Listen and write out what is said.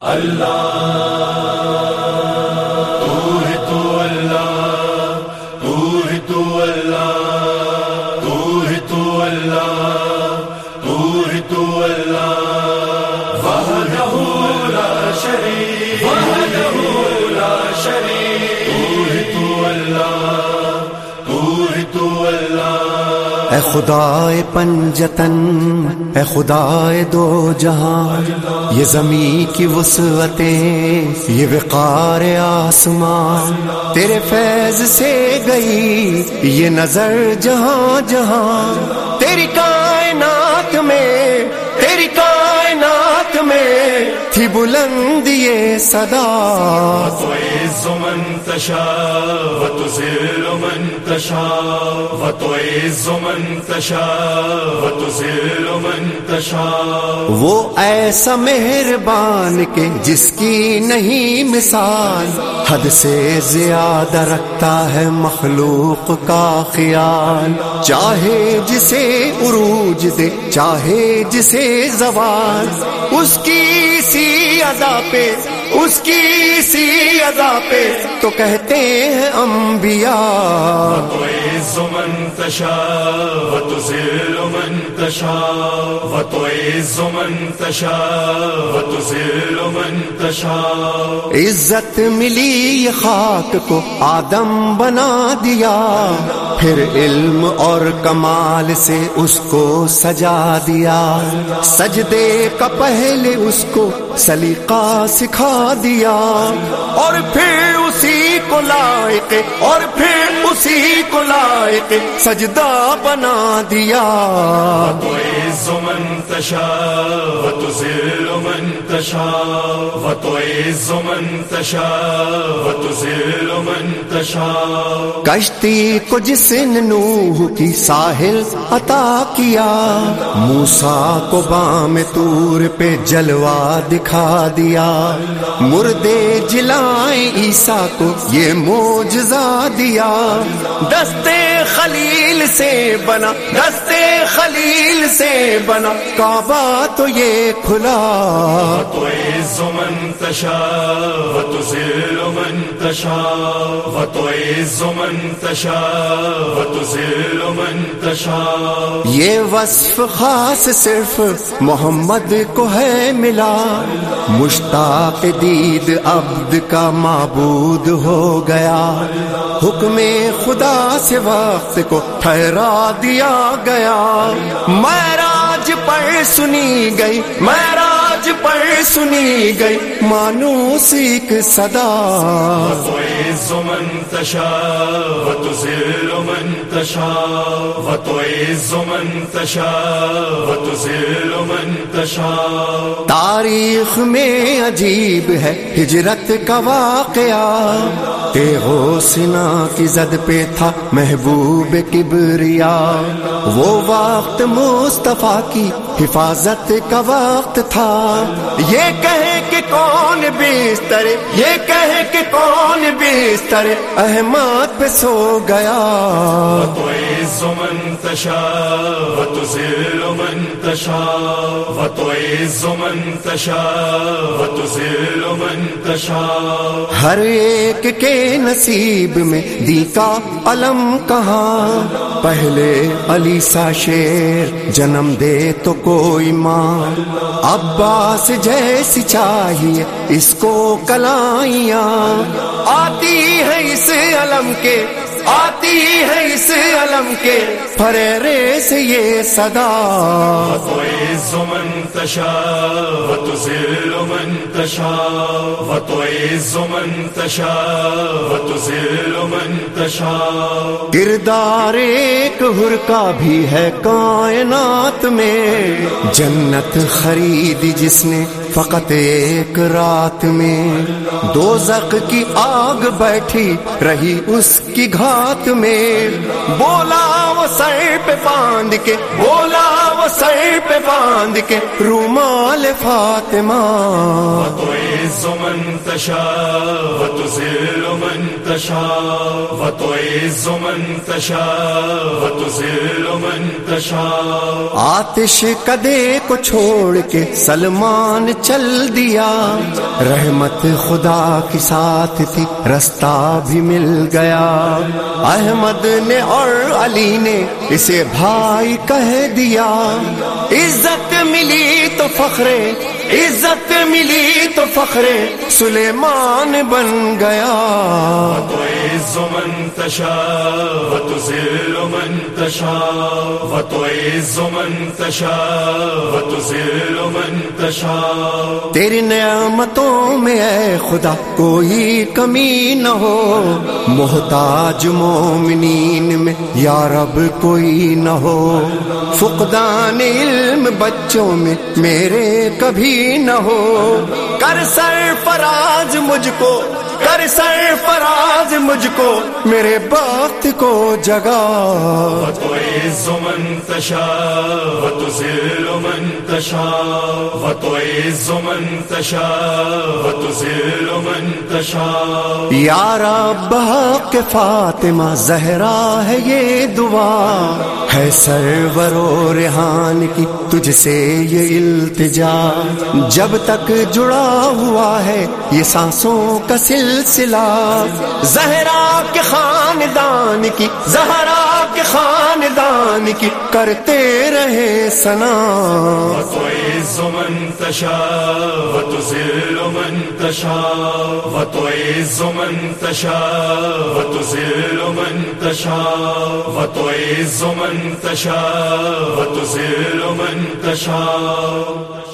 اللہ اے خدا پنجتن، اے خدا دو جہاں، یہ زمین کی وسعتیں یہ وقار آسمان، تیرے فیض سے گئی، یہ نظر جہاں جہاں، تیری کائنات میں، تیری کائنات میں تھی بلند یہ صدا۔ من تشاء وتذل من تشاء۔ وتعز من تشاء وتذل من تشاء۔ وہ ایسا مہربان کے جس کی نہیں مثال حد سے زیادہ رکھتا ہے مخلوق کا خیال۔ چاہے جسے عروج دے چاہے جسے زوال اس کی سی ادا پہ، اس کی سی ادا پہ تو کہتے ہیں انبیاء۔ وتعز من تشاء وتذل من تشاء وتعز من تشاء وتذل من تشاء عزت ملی خاک کو آدم بنا دیا۔ پھر علم اور کمال سے اس کو سجا دیا۔ سجدے کا پہلے اس کو سلیقہ سکھا دیا۔ اور پھر اسی کو لائق، اور پھر اسی کو لائق سجدہ بنا دیا۔ وتعز من تشاء کشتی کو جس نے نوح کی ساحل عطا کیا موسا کو بام تور پہ جلوہ دکھا دیا۔ مردے جلائیں عیسیٰ کو یہ موجزہ دیا۔ دستے خلیل سے بنا دستے خلیل سے بنا۔ کعبہ تو یہ کھلا۔ من من تشاء۔ وتعز من تشاء، وتذل من تشاء. یہ وصف خاص صرف محمد کو ہے ملا۔ مشتاق دید عبد کا معبود ہو گیا۔ حکم خدا سے وقت کو ٹھہرا دیا گیا۔ معراج پر سنی گئی، معراج سنی گئی مانوس ایک صدا وتعز من تشاء وتذل من تشاء وتعز من تشاء وتذل من تشاء تاریخ میں عجیب ہے ہجرت کا واقعہ۔ سنا کی زد پہ تھا محبوب کبریا۔ وہ وقت مصطفیٰ کی حفاظت کا وقت تھا۔ یہ کہے کہ کون بستر یہ کہے کہ کون بستر احمد پہ سو گیا۔ وتعز من وتذل من وتعز من تشاء ہر ایک کے نصیب میں دی کا علم کہاں؟ پہلے علی سا شیر جنم دے تو کوئی ماں عباس جیسی چاہیے اس کو کلائیاں۔ آتی ہے اس علم کے آتی ہے اس علم کے۔ پھریرے سے یہ صدا۔ وتعز من تشاء وتذل من تشاء وتعز من تشاء وتذل من تشاء. کردار ایک ہر کا بھی ہے کائنات میں۔ جنت خریدی جس نے فقط ایک رات میں۔ دو کی آگ بیٹھی رہی اس کی گھات میں۔ بولا وہ سر پہ باندھ کے، بولا سر پہ باندھ کے رومال فاطمہ۔ من تشاء وتذل من تشاء وتعز من تشاء وتذل من تشاء آتش کدے کو چھوڑ کے سلمان چل دیا۔ رحمت خدا کی ساتھ تھی رستہ بھی مل گیا۔ احمد نے اور علی نے اسے بھائی کہہ دیا۔ عزت ملی تو فخرے عزت ملی تو فخرے سلیمان بن گیا۔ وتعز من تشاء من من من تیری نعمتوں میں اے خدا کوئی کمی نہ ہو۔ محتاج مومنین میں یا رب کوئی نہ ہو۔ فقدان علم بچوں میں میرے کبھی نہ ہو۔ کر سر فراز مجھ کو کر سر فراز مجھ کو میرے بات کو جگا۔ وتعز من تشاء وتذل من تشاء۔ وتعز من تشاء وتذل من تشاء۔ یار بحق فاطمہ زہرا ہے یہ دعا۔ ہے سرور و ریحان کی تجھ سے یہ التجا۔ جب تک جڑا ہوا ہے یہ سانسوں کا سلسلہ، زہرا کے خاندان کی زہرا خاندان کی کرتے رہے سنا وتعز من تشاء، وتذل من تشاء، وتعز من تشاء، وتذل من تشاء، وتعز من تشاء، وتذل من تشاء۔